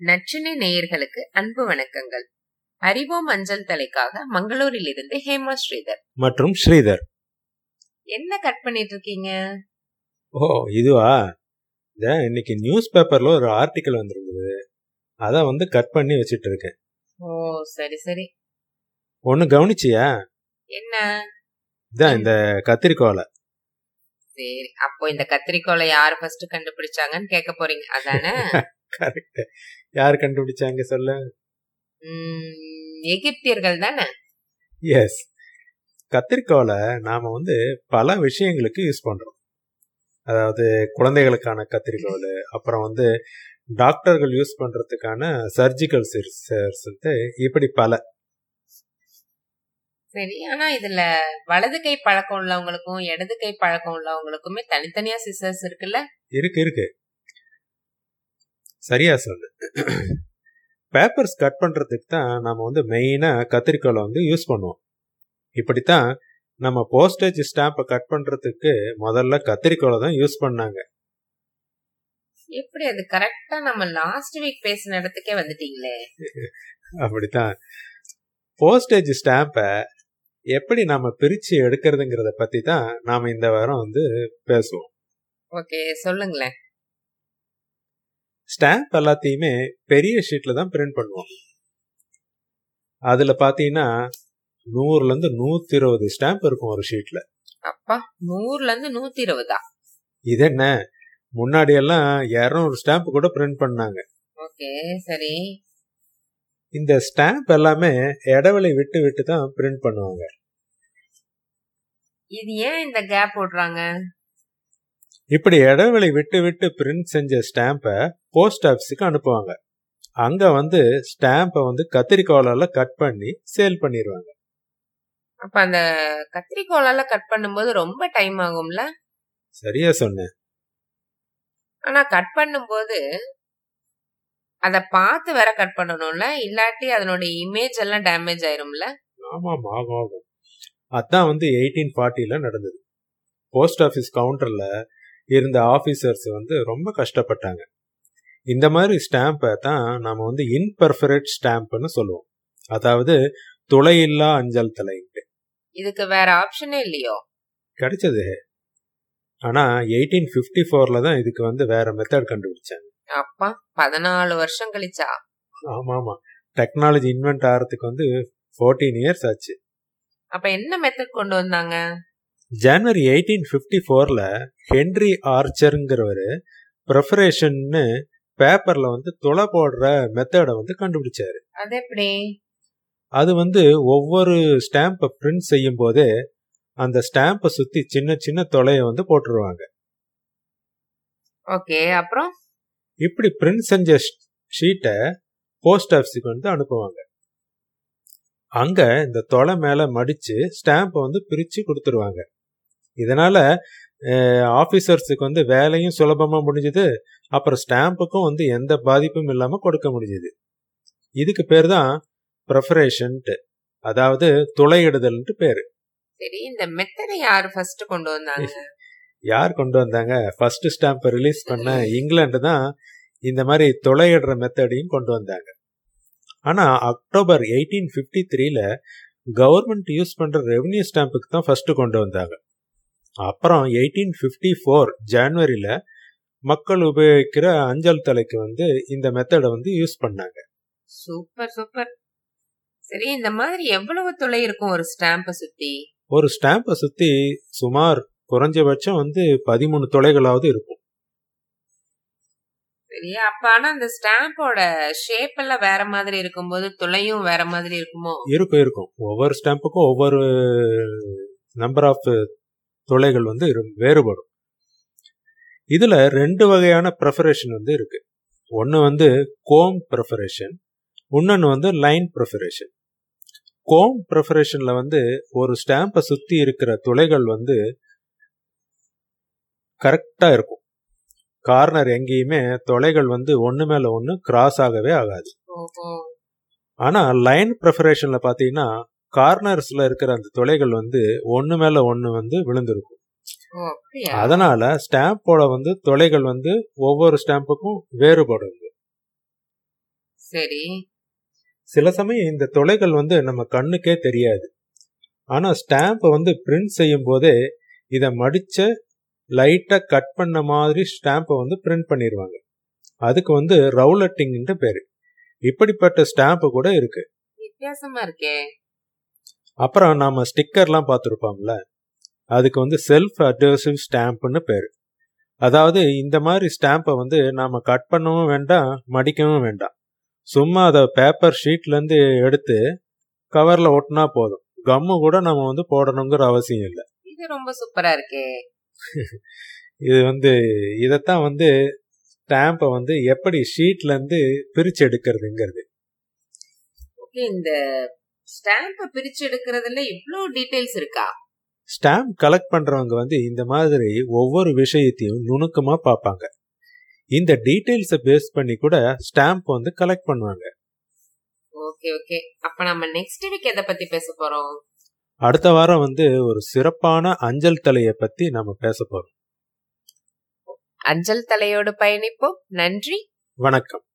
நச்சினை நேயர்களுக்கு அன்பு வணக்கங்கள். அறிவோம் அஞ்சல் தலைக்காக மங்களூரில் இருந்து ஹேமா ஸ்ரீதர். மற்றும் ஸ்ரீதர். என்ன கட் பண்ணிட்டு இருக்கீங்க ஓ இதுவா? இன்னைக்கு நியூஸ் பேப்பர்ல ஒரு ஆர்டிக்கல் வந்திருந்தது. அத வந்து கட் பண்ணி வச்சிட்டு இருக்கேன் ஓ சரி சரி. ஒன்னு கவனிச்சியா? என்ன? இதான் இந்த கத்திரிக்கோலை சரி அப்போ இந்த கத்திரிக்கோலை யாரு ஃபர்ஸ்ட் கண்டுபிடிச்சாங்கன்னு கேட்க போறீங்க. அதானே? கரெக்ட் யார் கண்டுபிடிச்சாங்க சொல்ல? எகிப்தியர்கள் தானே? எஸ் கத்திரிக்கோலை நாம வந்து பல விஷயங்களுக்கு யூஸ் பண்றோம். அதாவது குழந்தைகளுக்கான கத்திரிக்கோல் அப்புறம் வந்து டாக்டர்கள் யூஸ் பண்றதுக்கான சர்ஜிக்கல் சிசர்ஸ் இப்படி பல. சரி ஆனா இதுல வலது கை பழக்கம் உள்ளவங்களுக்கும் இடது கை பழக்கம் உள்ளவங்களுக்குமே தனித்தனியா சிசர்ஸ் இருக்குல்ல? இருக்கு இருக்கு. சரியா சொல்லு. பேப்பர்ஸ் கட் பண்றதுக்கு தான் நம்ம வந்து மெயினா கத்திரிக்கோலை வந்து யூஸ் பண்ணுவோம். இப்படித்தான் நம்ம போஸ்டேஜ் ஸ்டாம்பை கட் பண்றதுக்கு முதல்ல கத்திரிக்கோலை தான் யூஸ் பண்ணாங்க. எப்படி அது கரெக்டா நம்ம லாஸ்ட் வீக் பேசின இடத்துக்கே வந்துட்டீங்களே? அப்படித்தான். போஸ்டேஜ் ஸ்டாம்பை எப்படி நம்ம பிரிச்சு எடுக்கிறதுங்கிறத பத்தி தான் நாம இந்த வாரம் வந்து பேசுவோம். ஓகே சொல்லுங்களேன். ஸ்டாம்ப் எல்லாத்தையுமே பெரிய ஷீட்ல தான் பிரிண்ட் பண்ணுவோம். அதுல பாத்தீங்கன்னா நூறுல இருந்து நூத்தி இருபது ஸ்டாம்ப் இருக்கும் ஒரு ஷீட்ல. அப்பா நூறுல இருந்து நூத்தி இருபதா இது என்ன? முன்னாடி எல்லாம் இருநூறு ஸ்டாம்ப் கூட பிரிண்ட் பண்ணாங்க. ஓகே சரி. இந்த ஸ்டாம்ப் எல்லாமே இடைவெளி விட்டு விட்டு தான் பிரிண்ட் பண்ணுவாங்க. இது ஏன் இந்த கேப் விடுறாங்க இப்படி இடைவெளி விட்டு விட்டு பிரிண்ட் செஞ்ச ஸ்டாம்பை போஸ்ட் ஆஃபீஸுக்கு அனுப்புவாங்க. அங்க வந்து ஸ்டாம்பை வந்து கத்திரிக்கோலால கட் பண்ணி சேல் பண்ணிடுவாங்க அப்ப அந்த கத்திரிக்கோலால கட் பண்ணும்போது ரொம்ப டைம் ஆகும்ல? சரியா சொன்னேன் ஆனா கட் பண்ணும்போது அத பார்த்து வேற கட் பண்ணணும்ல? இல்லாட்டி அதனோட இமேஜ் எல்லாம் டேமேஜ் ஆயிரும்ல? ஆமாம் ஆகும் ஆகும். அதான் வந்து எயிட்டீன் ஃபார்ட்டியில் நடந்தது. போஸ்ட் ஆஃபீஸ் கவுண்டர்ல இருந்த ஆஃபீஸர்ஸ் வந்து ரொம்ப கஷ்டப்பட்டாங்க. இந்த மாதிரி ஸ்டாம்பை தான் நாம வந்து இன்பர்ஃபரேட் ஸ்டாம்ப்னு சொல்லுவோம். அதாவது துளையில்லா அஞ்சல் தலைன்ட்டு இதுக்கு வேற ஆப்ஷனே இல்லையோ? கிடைச்சது. ஆனா எயிட்டீன் ஃபிஃப்டி ஃபோர்ல தான் இதுக்கு வந்து வேற மெத்தட் கண்டுபிடிச்சாங்க. அப்பா பதினாலு வருஷம் கழிச்சா? ஆமா ஆமா டெக்னாலஜி இன்வென்ட் ஆகிறதுக்கு வந்து ஃபோர்டீன் இயர்ஸ் ஆச்சு. அப்ப என்ன மெத்தட் கொண்டு வந்தாங்க? ஜனவரி எயிட்டீன் ஃபிஃப்டி ஃபோர்ல ஹென்ரி ஆர்ச்சருங்கிறவர் ப்ரெஃபரேஷன்னு பேப்பர்ல வந்து துளை போடுற மெத்தடை வந்து கண்டுபிடிச்சாரு. அது வந்து ஒவ்வொரு ஸ்டாம்பை பிரிண்ட் செய்யும் போதே அந்த ஸ்டாம்பை சுத்தி சின்ன சின்ன துளைய வந்து போட்டுருவாங்க. ஓகே அப்புறம்? இப்படி பிரிண்ட் செஞ்ச ஷீட்டை போஸ்ட் ஆஃபீஸுக்கு வந்து அனுப்புவாங்க. அங்க இந்த தொலை மேல மடிச்சு ஸ்டாம்பை வந்து பிரிச்சு கொடுத்துருவாங்க. இதனால ஆபீசர்ஸுக்கு வந்து வேலையும் சுலபமா முடிஞ்சது. அப்புறம் ஸ்டாம்புக்கும் வந்து எந்த பாதிப்பும் இல்லாம கொடுக்க முடிஞ்சது. இதுக்கு பேர் தான் ப்ரெஃபரேஷன்ட்டு அதாவது துளையிடுதல்ன்ட்டு பேரு. சரி இந்த மெத்தடை யாரு ஃபர்ஸ்ட் கொண்டு வந்தாங்க? யார் கொண்டு வந்தாங்க? ஃபர்ஸ்ட் ஸ்டாம்பை ரிலீஸ் பண்ண இங்கிலாந்து தான் இந்த மாதிரி துளையிடுற மெத்தடையும் கொண்டு வந்தாங்க. ஆனா அக்டோபர் எயிட்டீன் ஃபிஃப்டி த்ரீல கவர்மெண்ட் யூஸ் பண்ற ரெவன்யூ ஸ்டாம்புக்கு தான் ஃபர்ஸ்ட் கொண்டு வந்தாங்க. அப்புறம் எயிட்டீன் ஃபிஃப்டி ஃபோர் ஜான்வரியில மக்கள் உபயோகிக்கிற அஞ்சல் தலைக்கு வந்து இந்த மெத்தடை வந்து யூஸ் பண்ணாங்க. Super super. சரி இந்த மாதிரி எவ்வளவு துளை இருக்கும் ஒரு ஸ்டாம்ப சுத்தி? ஒரு ஸ்டாம்பை சுத்தி சுமார் குறைஞ்சபட்சம் வந்து பதிமூணு துளைகளாவது இருக்கும். சரி அப்ப ஆனா அந்த ஸ்டாம்போட ஷேப் எல்லாம் வேற மாதிரி இருக்கும்போது துளையும் வேற மாதிரி இருக்குமோ? இருக்கும் இருக்கும். ஒவ்வொரு ஸ்டாம்புக்கும் ஒவ்வொரு நம்பர் ஆஃப் துளைகள் வந்து வேறுபடும். இதுல ரெண்டு வகையான ப்ரெஃபரேஷன் வந்து இருக்கு. ஒன்னு வந்து கோம் ப்ரெஃபரேஷன் இன்னொன்னு வந்து லைன் ப்ரெஃபரேஷன் கோம் ப்ரெஃபரேஷன்ல வந்து ஒரு ஸ்டாம்பை சுத்தி இருக்கிற துளைகள் வந்து கரெக்டா இருக்கும். கார்னர் எங்கேயுமே துளைகள் வந்து ஒண்ணு மேல ஒண்ணு கிராஸ் ஆகவே ஆகாது. ஓஹோ. ஆனா லைன் ப்ரெஃபரேஷன்ல பாத்தீங்கன்னா கார்னர்ஸ்ல இருக்கிற அந்த துளைகள் வந்து ஒண்ணு மேல ஒண்ணு வந்து விழுந்திருக்கும். அதனால ஸ்டாம்போட வந்து துளைகள் வந்து ஒவ்வொரு ஸ்டாம்புக்கும் வேறுபடும் சரி. சில சமயம் இந்த துளைகள் வந்து நம்ம கண்ணுக்கே தெரியாது. ஆனா ஸ்டாம்பை வந்து பிரிண்ட் செய்யும் போதே இதை மடிச்ச லைட்டா கட் பண்ண மாதிரி ஸ்டாம்பை வந்து பிரிண்ட் பண்ணிடுவாங்க அதுக்கு வந்து ரவுலட்டிங்ன்ற பேரு. இப்படிப்பட்ட ஸ்டாம்பு கூட இருக்கு. வித்தியாசமா இருக்கே. அப்புறம் நாம ஸ்டிக்கர்லாம் பார்த்துருப்போம்ல அதுக்கு வந்து செல்ஃப் அட்ரசிவ் ஸ்டாம்ப்னு பேரு. அதாவது இந்த மாதிரி ஸ்டாம்பை வந்து நாம கட் பண்ணவும் வேண்டாம் மடிக்கவும் வேண்டாம். சும்மா அதை பேப்பர் ஷீட்லேருந்து எடுத்து கவரில் ஒட்டினா போதும். கம்மு கூட நம்ம வந்து போடணுங்கிற அவசியம் இல்லை. இது ரொம்ப சூப்பரா இருக்கே. இது வந்து இதைத்தான் வந்து ஸ்டாம்பை வந்து எப்படி ஷீட்லேருந்து பிரித்து எடுக்கிறதுங்கிறது. ஓகே இந்த ஸ்டாம்ப பிரிச்சு எடுக்கிறதுல இவ்ளோ டீடைல்ஸ் இருக்கா? ஸ்டாம்ப் கலெக்ட் பண்றவங்க வந்து இந்த மாதிரி ஒவ்வொரு விஷயத்தையும் நுணுக்கமா பார்ப்பாங்க. இந்த டீடைல்ஸை பேஸ் பண்ணி கூட ஸ்டாம்ப் வந்து கலெக்ட் பண்ணுவாங்க. ஓகே ஓகே அப்ப நம்ம நெக்ஸ்ட் வீக் எதை பத்தி பேச போறோம்? அடுத்த வாரம் வந்து ஒரு சிறப்பான அஞ்சல் தலையை பத்தி நம்ம பேச போறோம். அஞ்சல் தலையோடு பயணிப்போம். நன்றி. வணக்கம்.